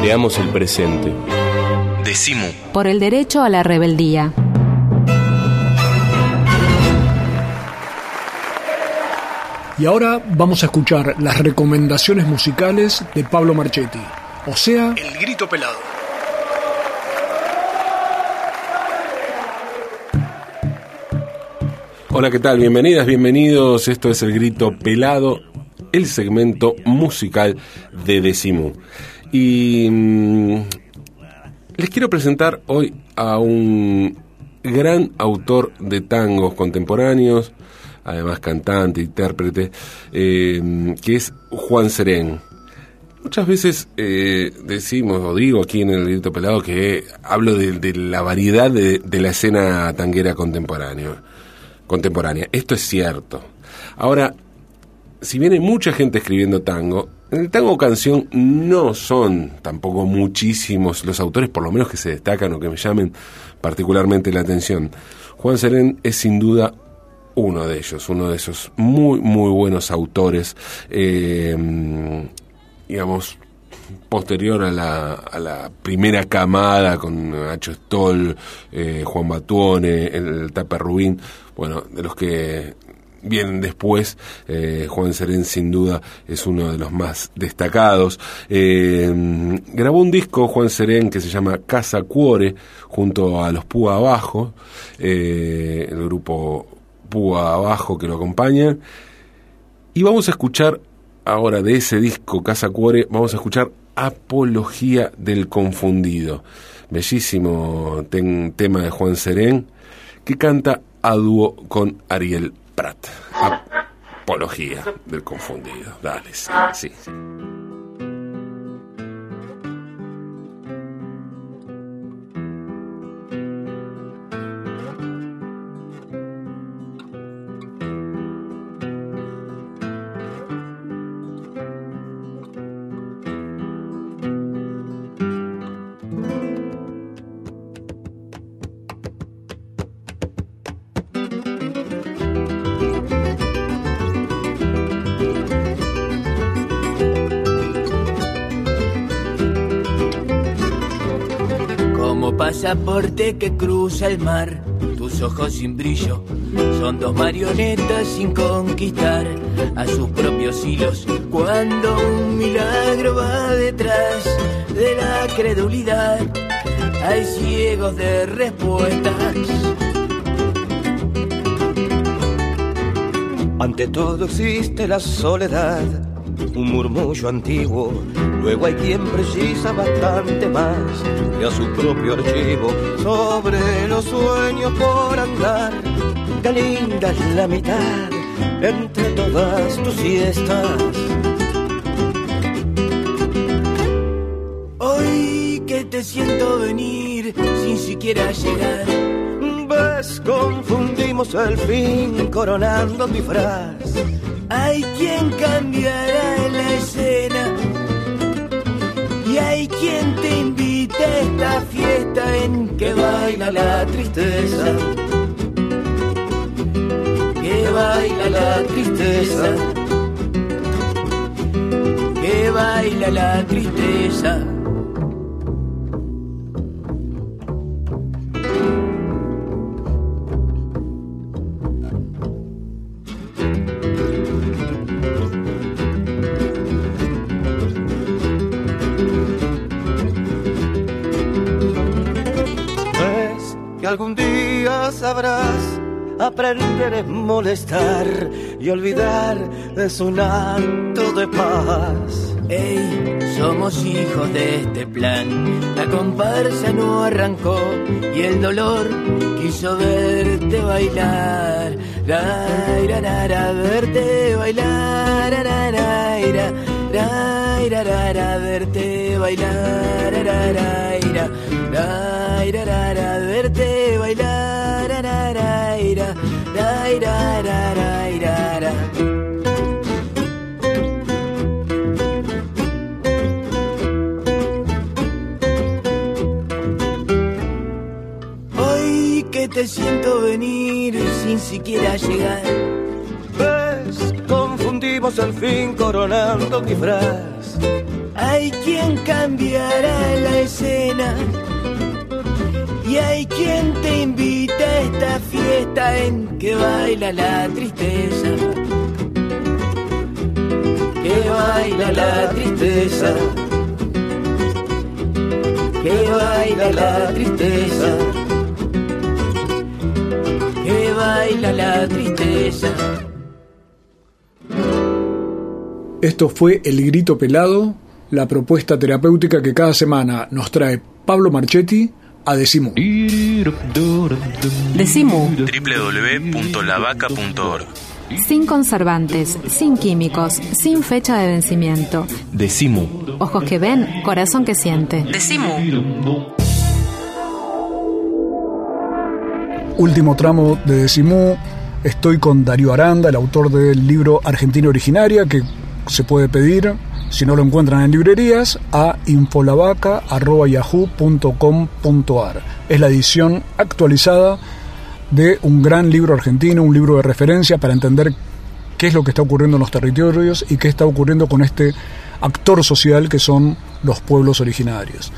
A: Creamos el presente. Decimu.
I: Por el derecho a la rebeldía.
B: Y ahora vamos a escuchar las recomendaciones musicales de Pablo Marchetti, o sea, El Grito Pelado.
L: Hola, ¿qué tal? Bienvenidas, bienvenidos. Esto es El Grito Pelado, el segmento musical de Decimu. Y mm, les quiero presentar hoy a un gran autor de tangos contemporáneos, además cantante, intérprete, eh, que es Juan Serén. Muchas veces eh, decimos, o digo aquí en el grito pelado, que hablo de, la variedad de, la escena tanguera contemporánea. contemporánea. Esto es cierto. Ahora, si viene mucha gente escribiendo tango, en el tango canción no son tampoco muchísimos los autores, por lo menos que se destacan o que me llamen particularmente la atención. Juan Serén es sin duda uno de ellos, uno de esos muy, muy buenos autores, eh, digamos, posterior a la, a la primera camada con Nacho Stoll, eh, Juan Batuone, el Tapa Rubín, bueno, de los que vienen después, eh, Juan Serén sin duda es uno de los más destacados. grabó un disco Juan Serén que se llama Casa Cuore junto a los Púa Abajo, el grupo púa abajo que lo acompaña. Y vamos a escuchar ahora de ese disco Casa Cuore, vamos a escuchar Apología del Confundido. Bellísimo tema de Juan Serén que canta a dúo con Ariel Prat. Apología del Confundido. Dale, sí. sí.
M: Pasaporte que cruza el mar. Tus ojos sin brillo son dos marionetas sin conquistar a sus propios hilos. Cuando un milagro va detrás de la credulidad, hay ciegos de respuestas.
N: Ante todo existe la soledad
M: un murmullo antiguo. Luego hay quien precisa bastante más que a su propio archivo sobre los sueños por andar. Qué linda es la mitad entre todas tus siestas. Hoy que te siento venir sin siquiera llegar. Ves, confundimos el fin coronando frase hay quien cambiará la escena y hay quien te invite a esta fiesta en que baila la tristeza. Que baila la tristeza. Que baila la tristeza. Algún día sabrás aprender es molestar y olvidar es un acto de paz. Ey, somos hijos de este plan. La comparsa no arrancó y el dolor quiso verte bailar. La, ira, la, verte bailar. La, la, la, verte bailar. La, la, la, verte bailar, Hoy que te siento venir sin siquiera llegar. Ves, confundimos al fin coronando disfraz. Hay quien cambiará la escena y hay quien te invita a esta fiesta en que baila la tristeza. Que baila la tristeza. Que baila la tristeza. Que baila la tristeza.
B: Esto fue El Grito Pelado, la propuesta terapéutica que cada semana nos trae Pablo Marchetti a Decimu.
G: Decimu.
A: www.lavaca.org
G: Sin conservantes, sin químicos, sin fecha de vencimiento.
A: Decimu.
G: Ojos que ven, corazón que siente.
F: Decimu.
B: Último tramo de Decimu. Estoy con Darío Aranda, el autor del libro Argentina Originaria, que se puede pedir si no lo encuentran en librerías, a infolavaca.yahoo.com.ar. Es la edición actualizada de un gran libro argentino, un libro de referencia para entender qué es lo que está ocurriendo en los territorios y qué está ocurriendo con este actor social que son los pueblos originarios.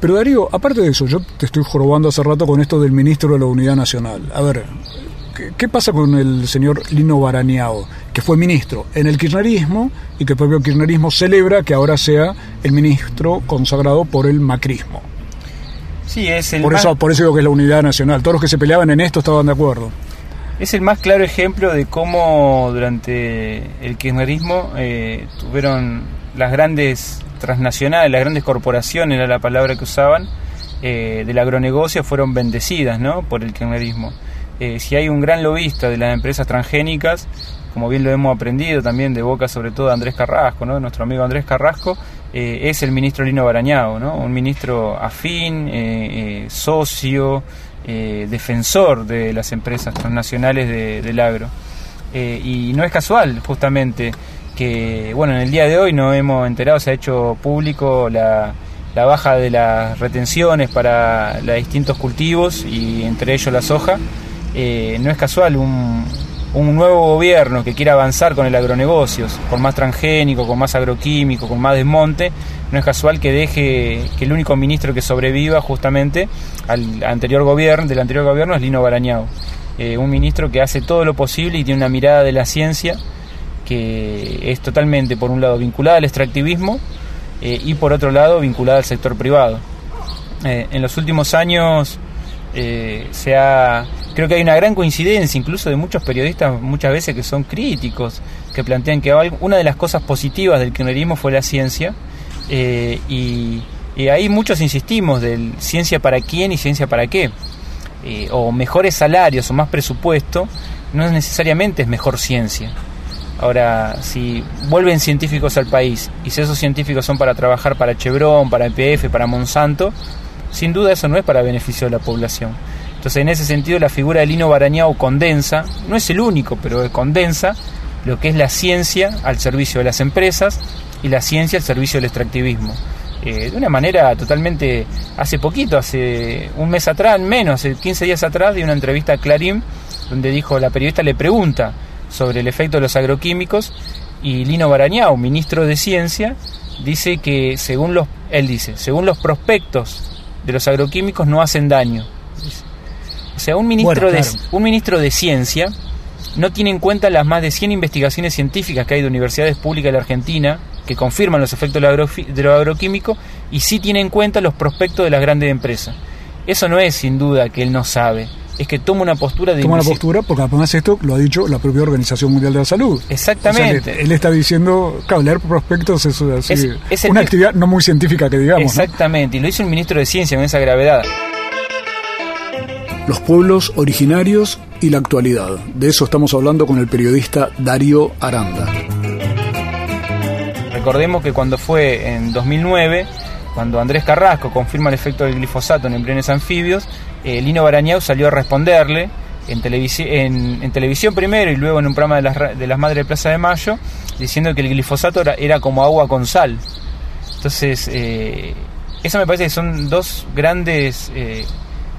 B: Pero Darío, aparte de eso, yo te estoy jorobando hace rato con esto del ministro de la Unidad Nacional. A ver, ¿qué, pasa con el señor Lino Barañao, que fue ministro en el kirchnerismo y que el propio kirchnerismo celebra que ahora sea el ministro consagrado por el macrismo?
E: Sí, es el
B: por eso Por eso digo que es la unidad nacional. Todos los que se peleaban en esto estaban de acuerdo.
E: Es el más claro ejemplo de cómo durante el kirchnerismo eh, tuvieron las grandes transnacionales, las grandes corporaciones, era la palabra que usaban, eh, del agronegocio fueron bendecidas ¿no? por el kirchnerismo. Eh, si hay un gran lobista de las empresas transgénicas, como bien lo hemos aprendido también de boca sobre todo de Andrés Carrasco, ¿no? nuestro amigo Andrés Carrasco, eh, es el ministro Lino Barañao, ¿no? un ministro afín, eh, socio, defensor de las empresas transnacionales del agro. y no es casual, justamente, que bueno, en el día de hoy no hemos enterado, se ha hecho público la, la baja de las retenciones para los distintos cultivos y entre ellos la soja. Eh, no es casual un, nuevo gobierno que quiera avanzar con el agronegocios, con más transgénico, con más agroquímico, con más desmonte, no es casual que deje que el único ministro que sobreviva justamente al anterior gobierno, del anterior gobierno es Lino Barañao, eh, un ministro que hace todo lo posible y tiene una mirada de la ciencia que es totalmente, por un lado, vinculada al extractivismo eh, y por otro lado, vinculada al sector privado. en los últimos años se ha creo que hay una gran coincidencia, incluso de muchos periodistas muchas veces que son críticos, que plantean que una de las cosas positivas del kirchnerismo fue la ciencia, eh, y, ahí muchos insistimos del ciencia para quién y ciencia para qué, eh, o mejores salarios o más presupuesto, no es necesariamente es mejor ciencia. Ahora, si vuelven científicos al país y si esos científicos son para trabajar para Chevron, para EPF, para Monsanto, sin duda eso no es para beneficio de la población. Entonces, en ese sentido, la figura de Lino Barañao condensa, no es el único, pero condensa lo que es la ciencia al servicio de las empresas y la ciencia al servicio del extractivismo. Eh, de una manera totalmente, hace poquito, hace un mes atrás, menos, hace 15 días atrás, de una entrevista a Clarín, donde dijo, la periodista le pregunta sobre el efecto de los agroquímicos y Lino Barañao, ministro de Ciencia, dice que según los, él dice, según los prospectos de los agroquímicos no hacen daño. O sea, un ministro, de, un ministro de Ciencia no tiene en cuenta las más de 100 investigaciones científicas que hay de universidades públicas de la Argentina que confirman los efectos de lo, agroquímico y sí tiene en cuenta los prospectos de las grandes empresas. Eso no es sin duda que él no sabe, es que toma una postura de...
B: Toma una postura porque además esto lo ha dicho la propia Organización Mundial de la Salud.
E: Exactamente.
B: él, está diciendo, claro, leer prospectos es, una actividad no muy científica que digamos.
E: Exactamente, y lo hizo el ministro de Ciencia con esa gravedad.
B: Los pueblos originarios y la actualidad. De eso estamos hablando con el periodista Darío Aranda.
E: Recordemos que cuando fue en 2009, cuando Andrés Carrasco confirma el efecto del glifosato en embriones anfibios, eh, Lino Barañao salió a responderle en, televisión primero y luego en un programa de las, de las Madres de Plaza de Mayo, diciendo que el glifosato era, como agua con sal. Entonces, eh, eso me parece que son dos grandes, eh,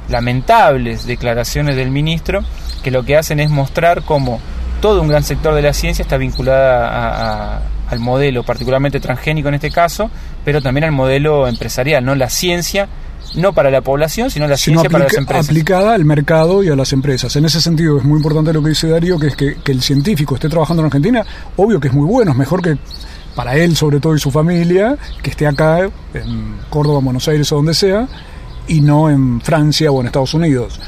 E: lamentables declaraciones del ministro, que lo que hacen es mostrar cómo todo un gran sector de la ciencia está vinculada al modelo, particularmente transgénico en este caso, pero también al modelo empresarial, ¿no? La ciencia no para la población, sino la ciencia para las empresas.
B: Aplicada al mercado y a las empresas. En ese sentido es muy importante lo que dice Darío, que es que, el científico esté trabajando en Argentina, obvio que es muy bueno, es mejor que para él sobre todo y su familia, que esté acá en Córdoba, Buenos Aires o donde sea, y no en Francia o en Estados Unidos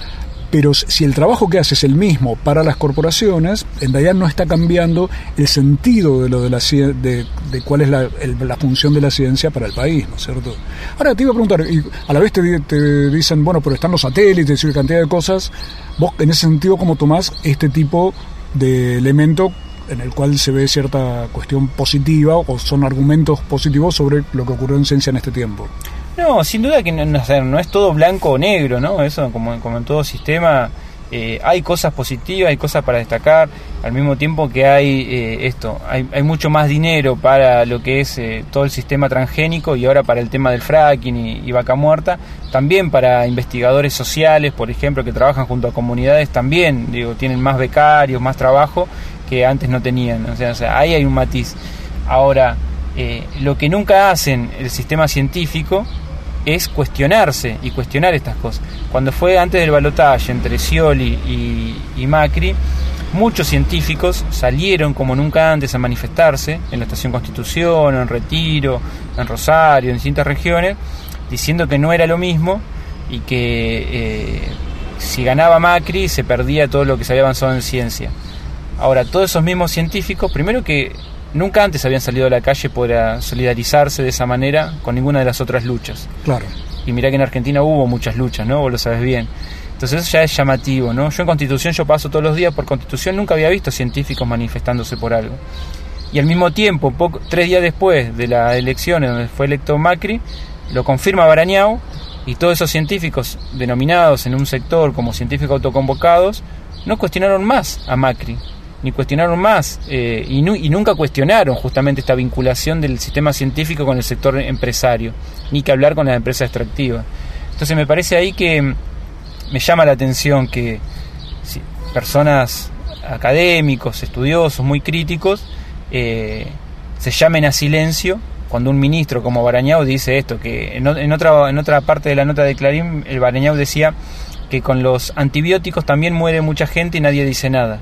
B: pero si el trabajo que hace es el mismo para las corporaciones, en realidad no está cambiando el sentido de lo de la de, de cuál es la, función de la ciencia para el país, ¿no es cierto? Ahora te iba a preguntar, y a la vez te, te dicen, bueno, pero están los satélites y cantidad de cosas, vos en ese sentido, ¿cómo tomás este tipo de elemento en el cual se ve cierta cuestión positiva o son argumentos positivos sobre lo que ocurrió en ciencia en este tiempo?
E: No, sin duda que no, es todo blanco o negro, ¿no? Eso, como, en todo sistema, eh, hay cosas positivas, hay cosas para destacar, al mismo tiempo que hay eh, esto, hay, mucho más dinero para lo que es eh, todo el sistema transgénico y ahora para el tema del fracking y, vaca muerta, también para investigadores sociales, por ejemplo, que trabajan junto a comunidades, también, digo, tienen más becarios, más trabajo que antes no tenían, o sea, o sea ahí hay un matiz. Ahora, lo que nunca hacen el sistema científico es cuestionarse y cuestionar estas cosas. Cuando fue antes del balotaje entre Scioli y, Macri, muchos científicos salieron como nunca antes a manifestarse en la Estación Constitución, en Retiro, en Rosario, en distintas regiones, diciendo que no era lo mismo y que eh, si ganaba Macri se perdía todo lo que se había avanzado en ciencia. Ahora, todos esos mismos científicos, primero que nunca antes habían salido a la calle para solidarizarse de esa manera con ninguna de las otras luchas.
B: Claro.
E: Y mirá que en Argentina hubo muchas luchas, ¿no? Vos lo sabes bien. Entonces eso ya es llamativo, ¿no? Yo en Constitución, yo paso todos los días por Constitución, nunca había visto científicos manifestándose por algo. Y al mismo tiempo, poco, tres días después de las elecciones donde fue electo Macri, lo confirma Barañao y todos esos científicos denominados en un sector como científicos autoconvocados no cuestionaron más a Macri, ni cuestionaron más eh, y, nunca cuestionaron justamente esta vinculación del sistema científico con el sector empresario, ni que hablar con la empresa extractiva. Entonces me parece ahí que me llama la atención que personas académicos, estudiosos, muy críticos, eh, se llamen a silencio cuando un ministro como Barañao dice esto, que en, otra, en otra parte de la nota de Clarín, el Barañao decía que con los antibióticos también muere mucha gente y nadie dice nada.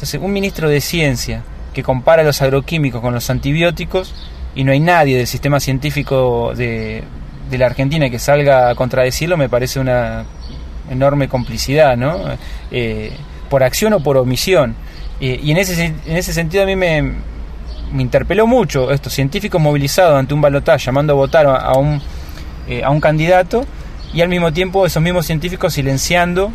E: Entonces, un ministro de ciencia que compara los agroquímicos con los antibióticos y no hay nadie del sistema científico de, la Argentina que salga a contradecirlo, me parece una, enorme complicidad, ¿no? Eh, por acción o por omisión. y en ese, en ese sentido a mí me, interpeló mucho estos científicos movilizados ante un balotaje llamando a votar a un, a un candidato y al mismo tiempo esos mismos científicos silenciando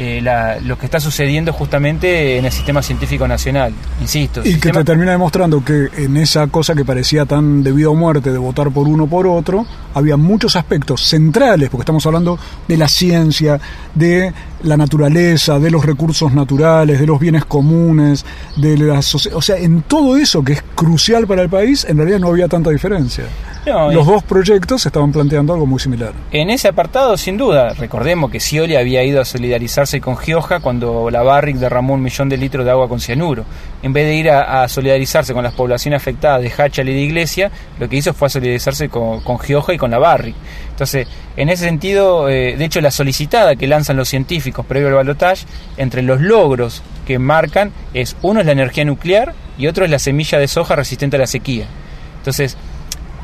E: eh, lo que está sucediendo justamente en el sistema científico nacional, insisto.
B: Y que te termina demostrando que en esa cosa que parecía tan debido a muerte de votar por uno por otro, había muchos aspectos centrales, porque estamos hablando de la ciencia, de la naturaleza, de los recursos naturales, de los bienes comunes, de la o sea, en todo eso que es crucial para el país, en realidad no había tanta diferencia. Los dos proyectos estaban planteando algo muy similar.
E: En ese apartado, sin duda, recordemos que Scioli había ido a solidarizarse con Gioja cuando la Barrick derramó un millón de litros de agua con cianuro. En vez de ir a, solidarizarse con las poblaciones afectadas de Hachal y de Iglesia, lo que hizo fue solidarizarse con, con Gioja y con la Barrick. Entonces, en ese sentido, eh, de hecho, la solicitada que lanzan los científicos previo al balotaje, entre los logros que marcan, es uno es la energía nuclear y otro es la semilla de soja resistente a la sequía. Entonces,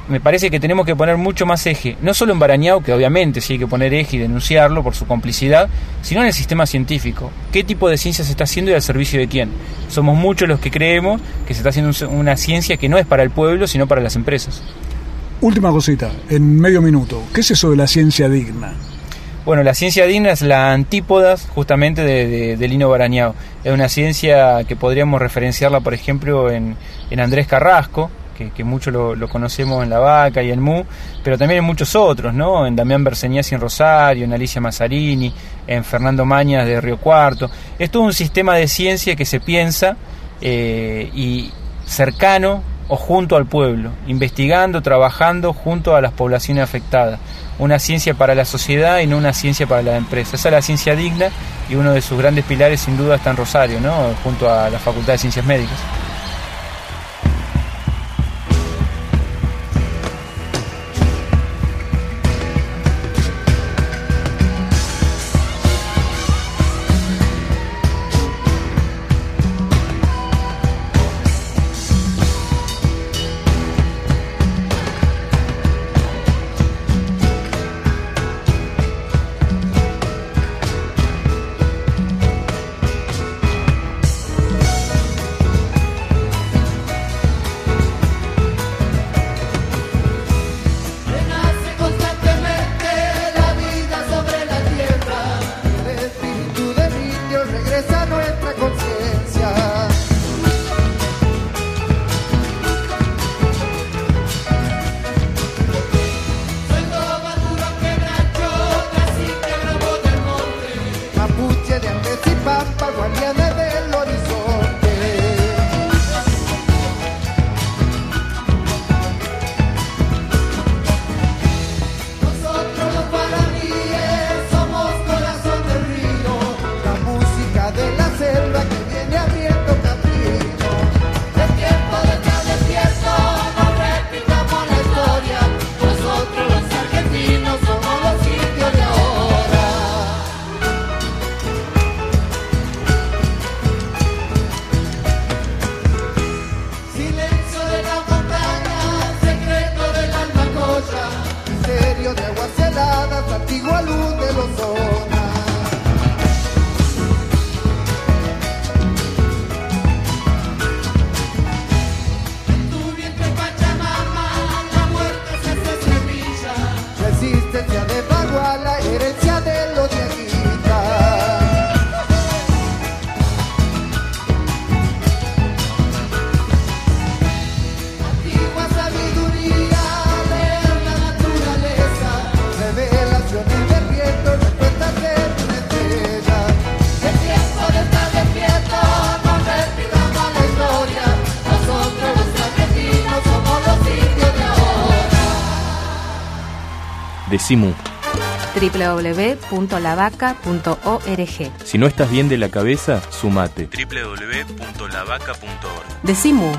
E: me parece que tenemos que poner mucho más eje, no solo en Barañao, que obviamente sí hay que poner eje y denunciarlo por su complicidad, sino en el sistema científico. ¿Qué tipo de ciencia se está haciendo y al servicio de quién? Somos muchos los que creemos que se está haciendo una ciencia que no es para el pueblo, sino para las empresas.
B: Última cosita, en medio minuto, ¿qué es eso de la ciencia digna?
E: Bueno, la ciencia digna es la antípoda justamente de, de, Lino Barañao. Es una ciencia que podríamos referenciarla, por ejemplo, en, en Andrés Carrasco, que, que mucho lo, conocemos en La Vaca y en Mu, pero también en muchos otros, ¿no? En Damián Berseñasi en Rosario, en Alicia Mazzarini, en Fernando Mañas de Río Cuarto. Es todo un sistema de ciencia que se piensa eh, y cercano o junto al pueblo, investigando, trabajando junto a las poblaciones afectadas. Una ciencia para la sociedad y no una ciencia para la empresa. Esa es la ciencia digna y uno de sus grandes pilares sin duda está en Rosario, ¿no? junto a la Facultad de Ciencias Médicas.
A: Decimu.
G: www.lavaca.org.
A: Si no estás bien de la cabeza, sumate. www.lavaca.org.
G: Decimu